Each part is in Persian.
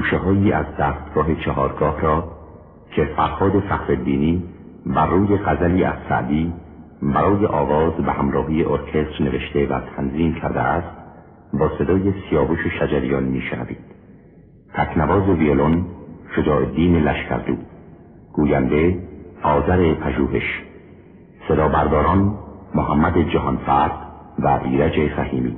گوشه هایی از دستگاه چهارگاه را که فرهاد فخرالدینی بر روی غزلی از سعدی برای آواز به همراهی ارکستر نوشته و تنظیم کرده است با صدای سیاوش شجریان میشنوید. تکنواز ویولون شجاع الدین لشکردو. گوینده آذر پژوهش. صدا برداران محمد جهانفرد و ایرج فهیمی.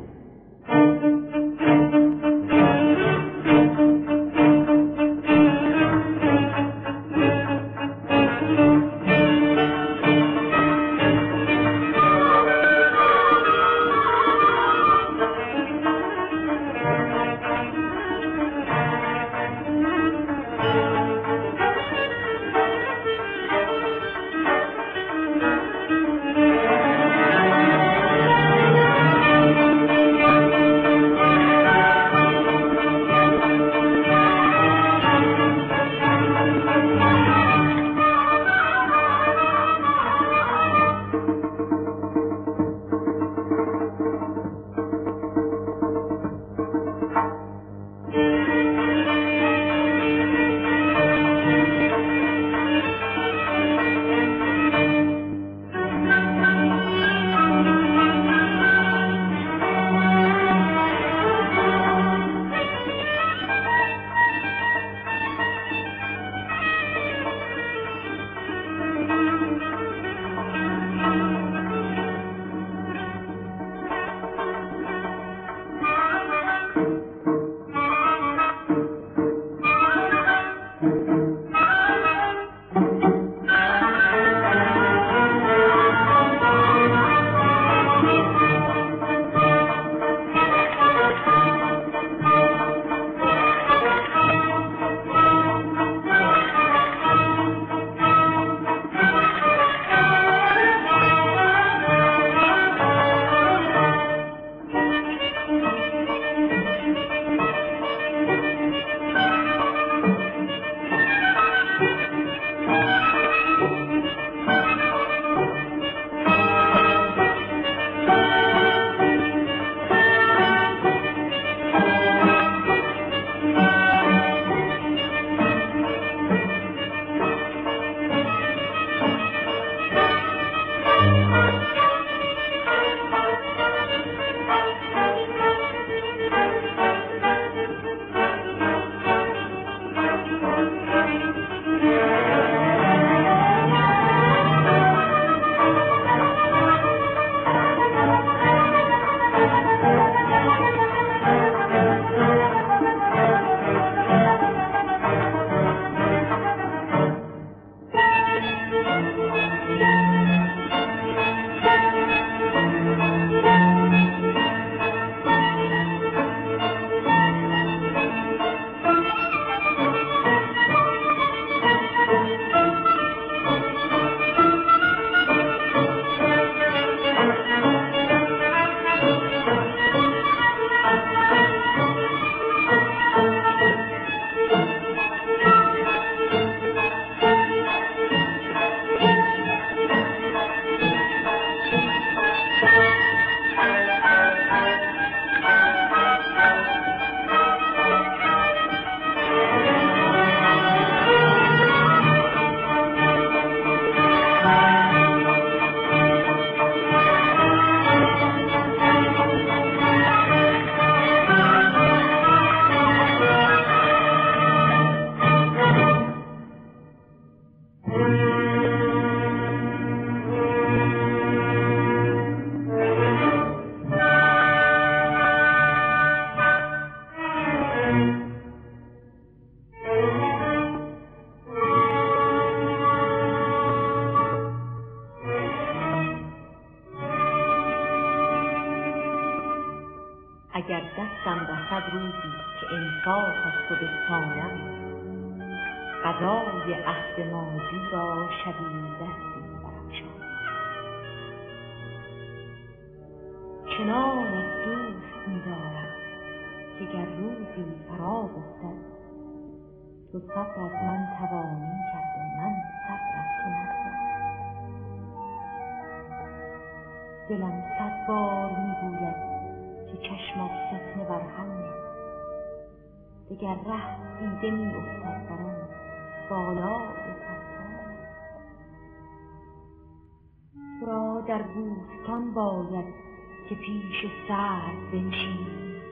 پیش سر بنشینی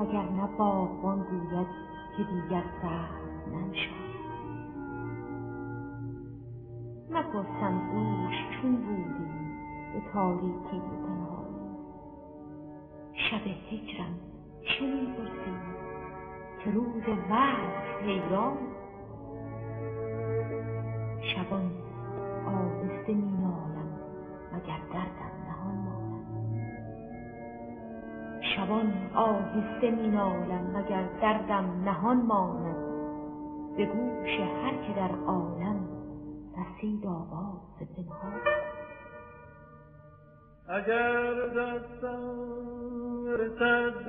وگرنه باغبان گوید که دیگر سر ننشان. نپرسم دوش چون بودی به تاریکی و تنهایی. شب هجرم چه می‌پرسی؟ که روز وقت حیران؟ شبان آهسته مینالم آهسته مینالم مگر دردم نهان ماند. به گوش هر که در عالم رسید آواز پنهان. اگر دستم رسد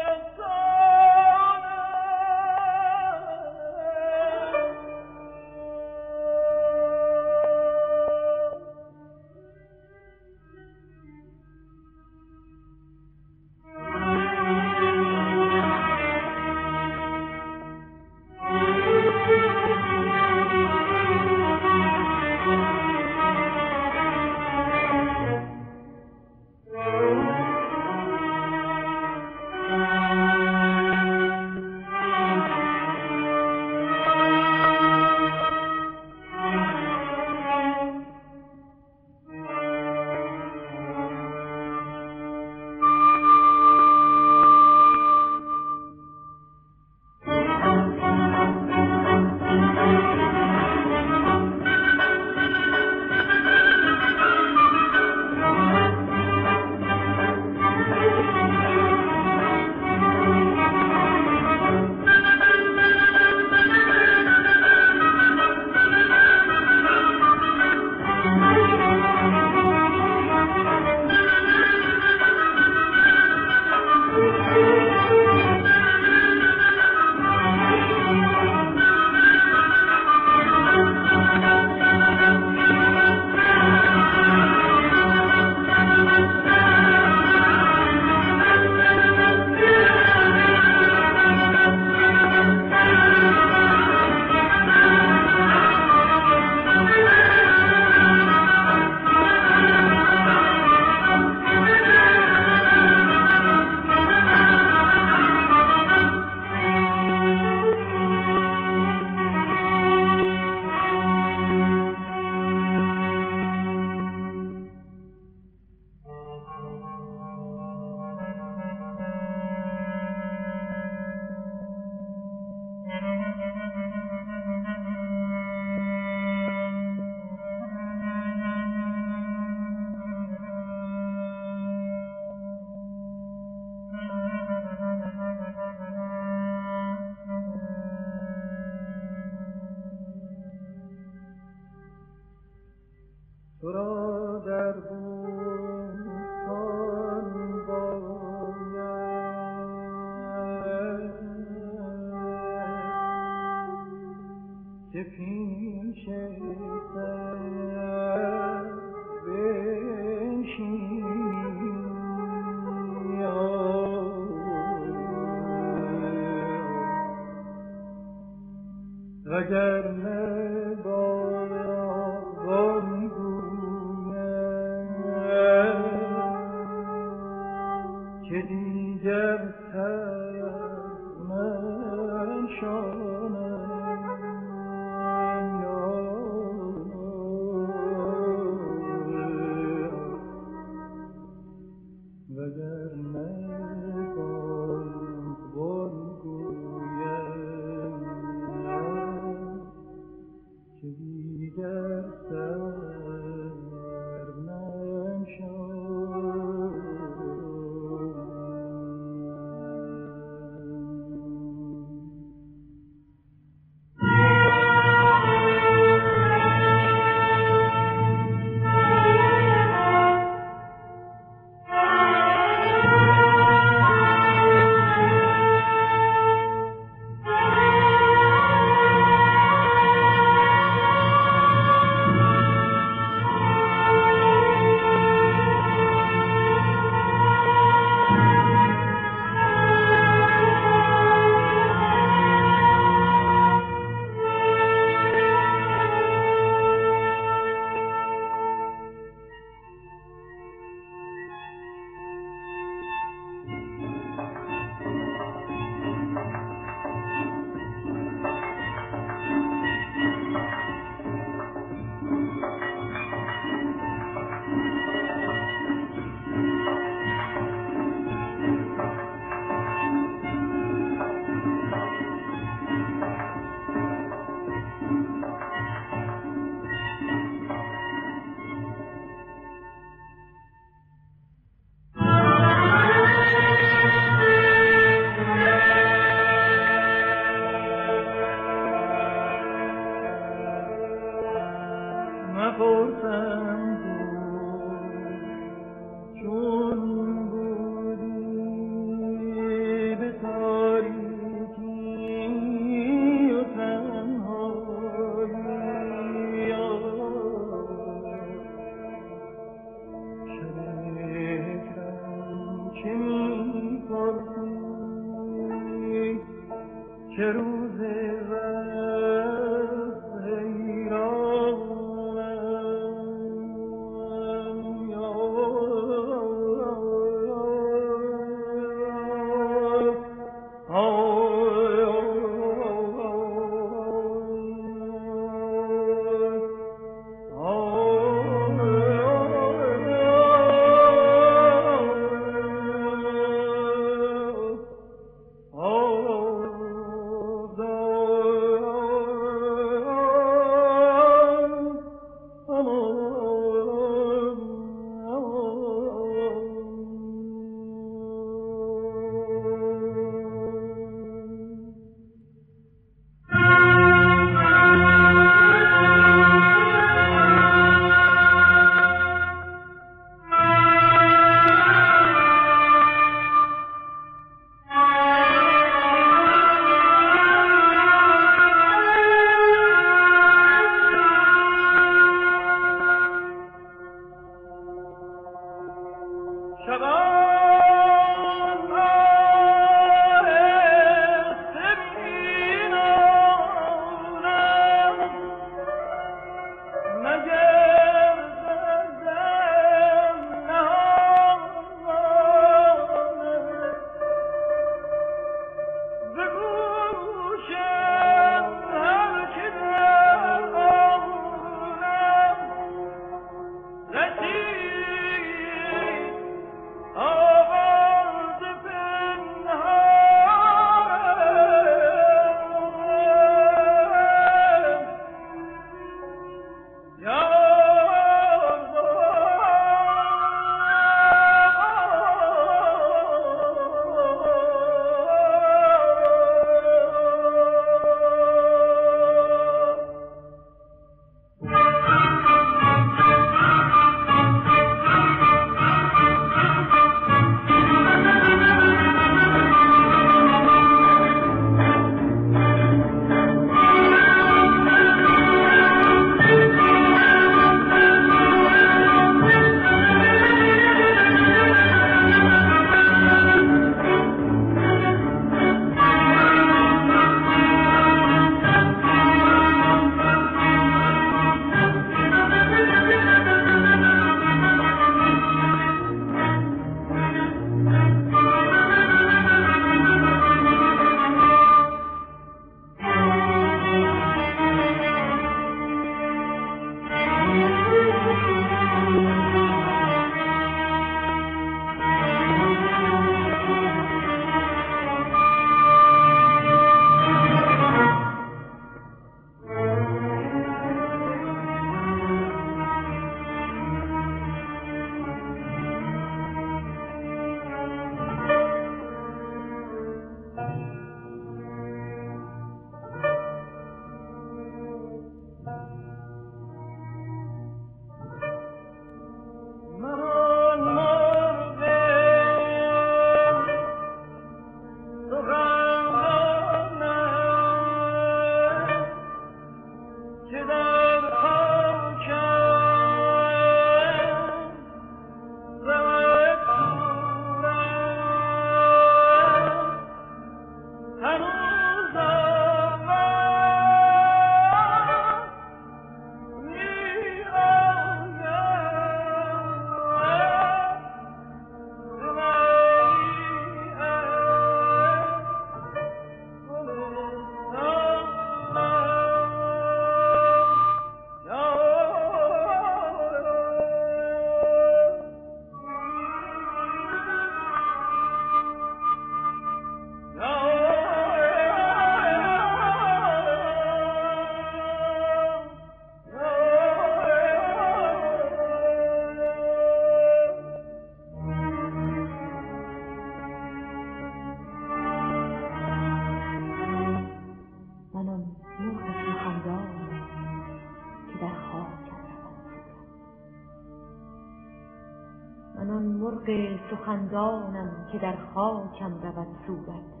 سخندانم که در خاکم رود صورت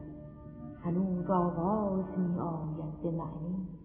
هنوز آواز می آید به معنی.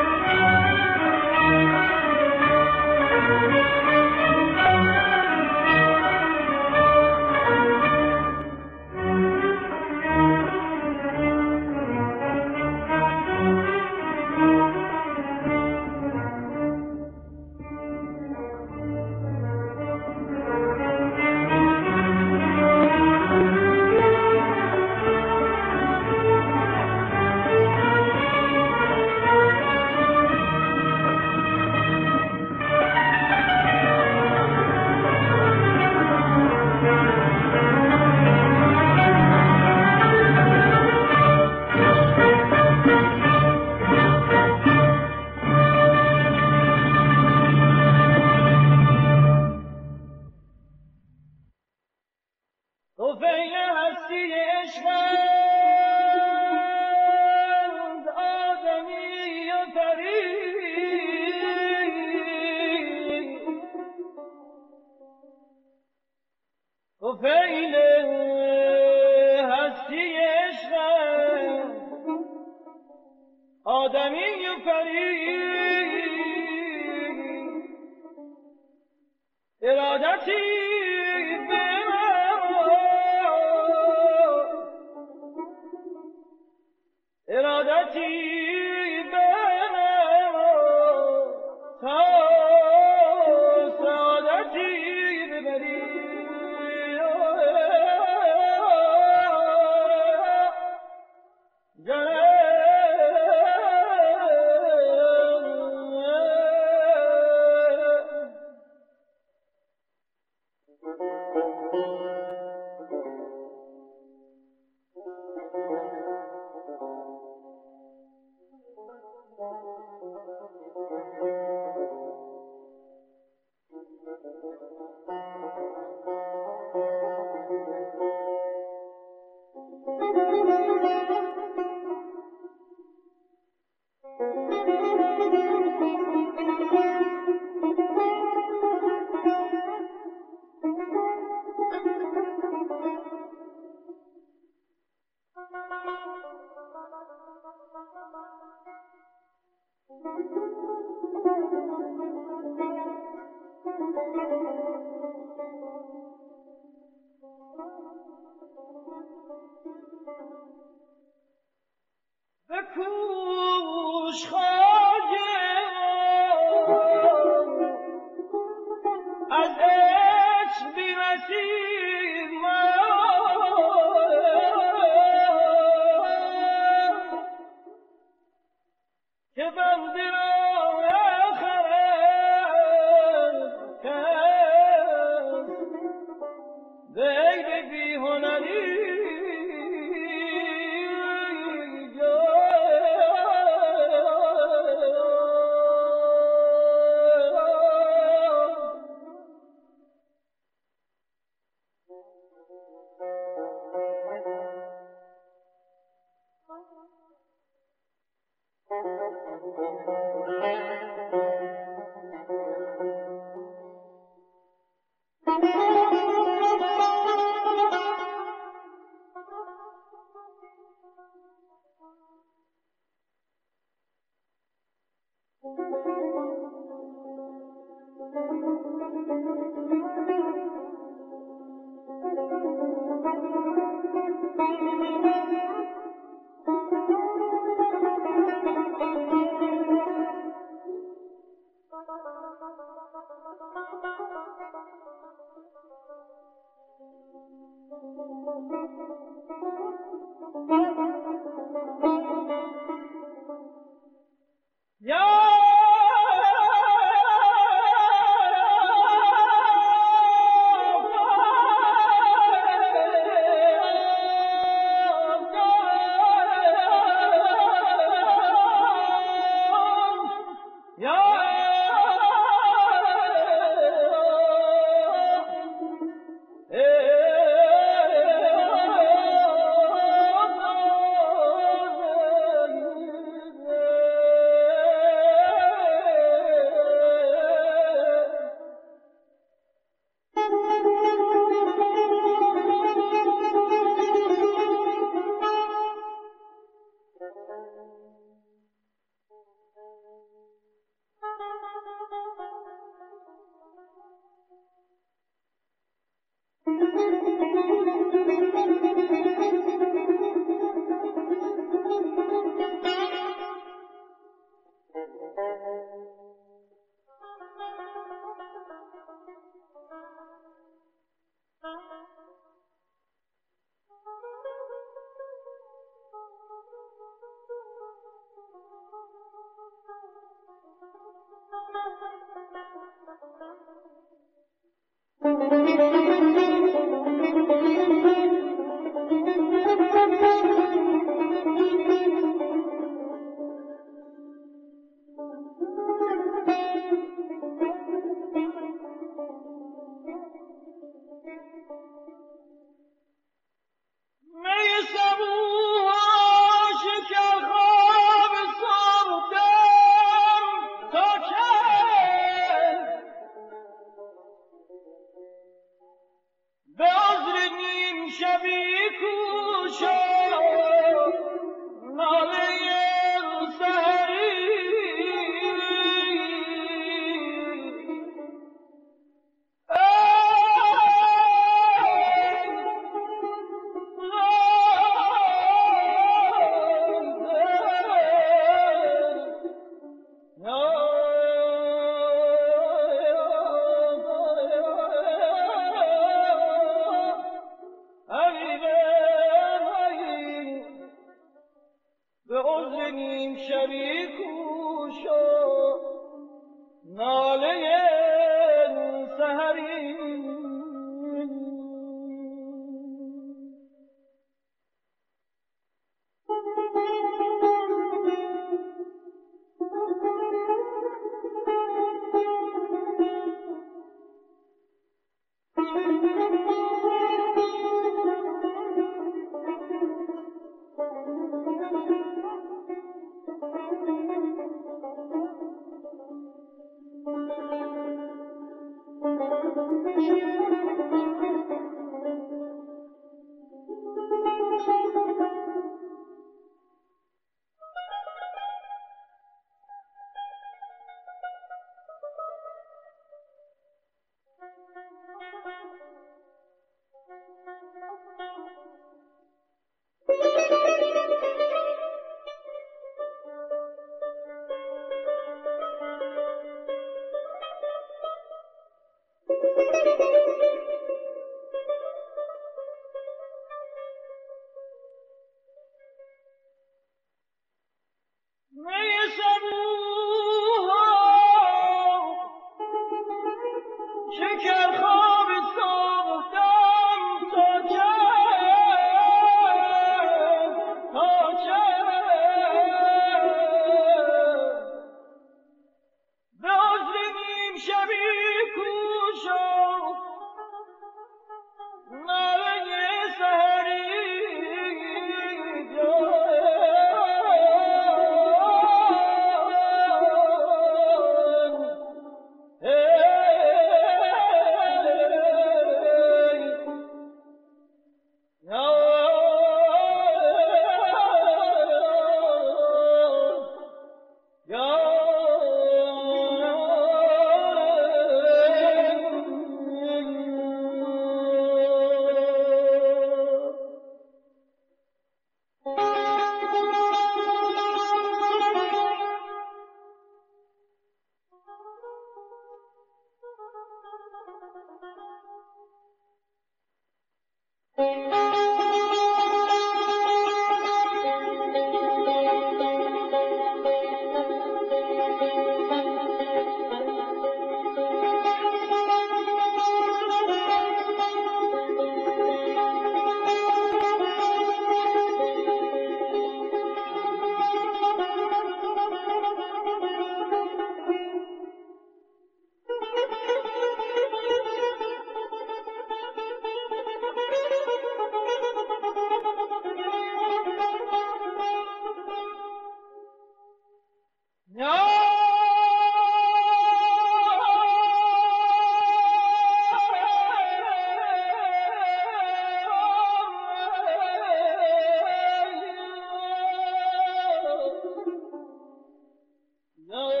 No.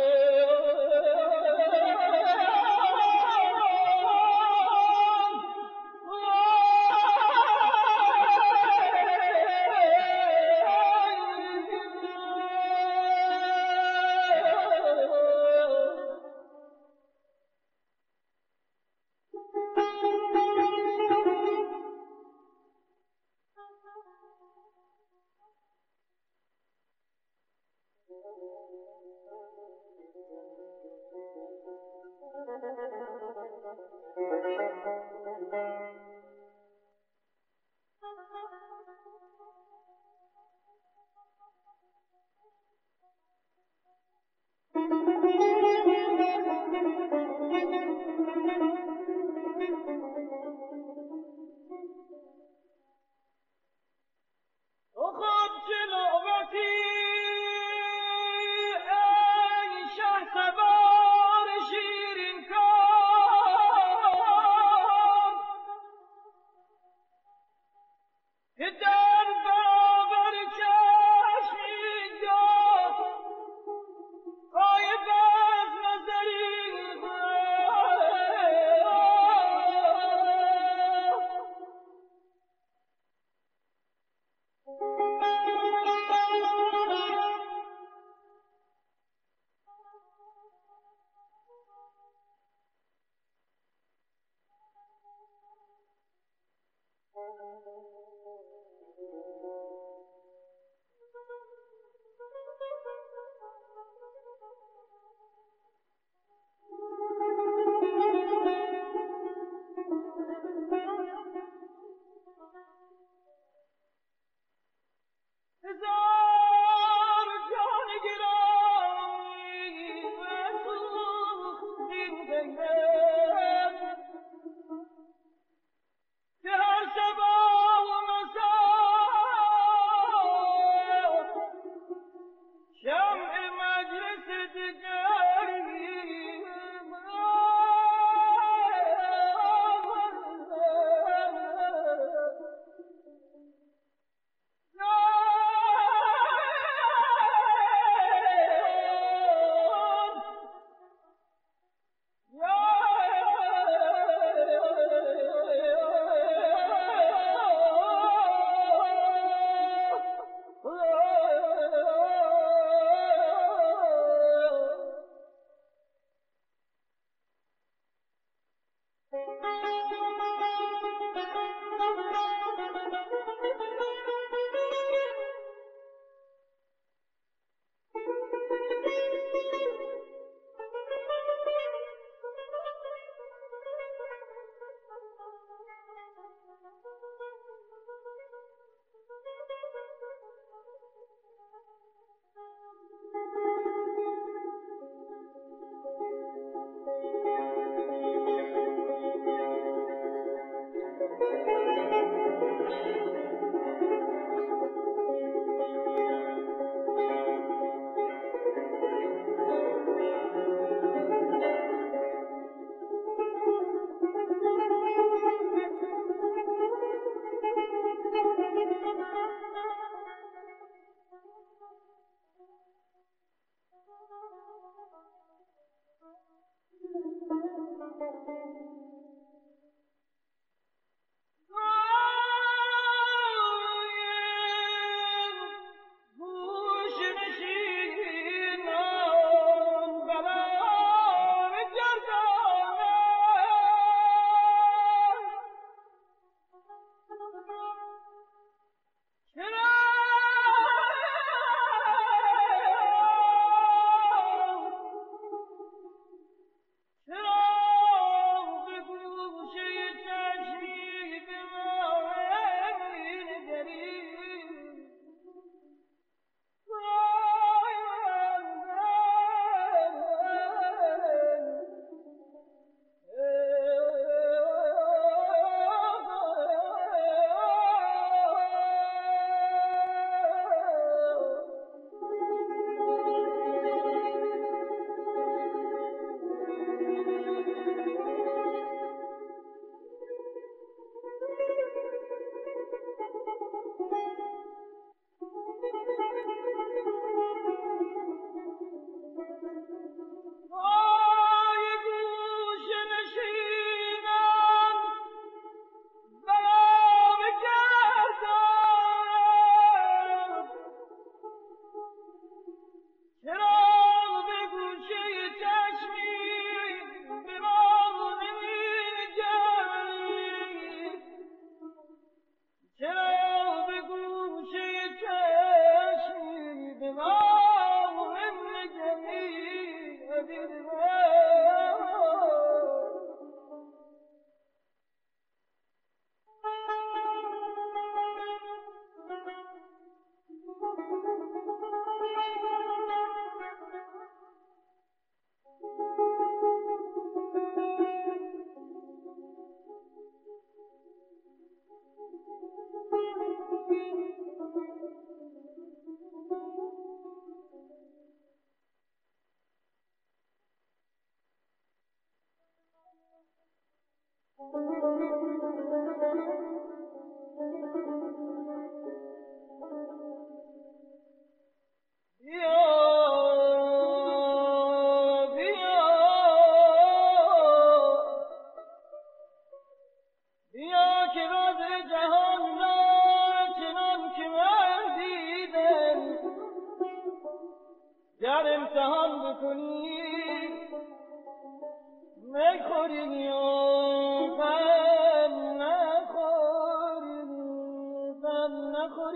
النخل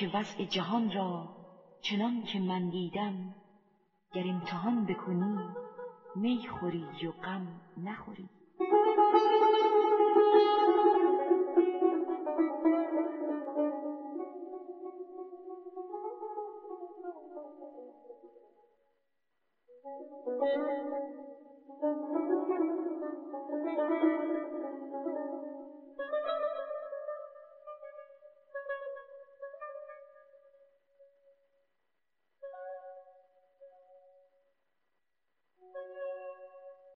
که وضع جهان را چنان که من دیدم گر امتحان بکنی می خوری و غم نخوری.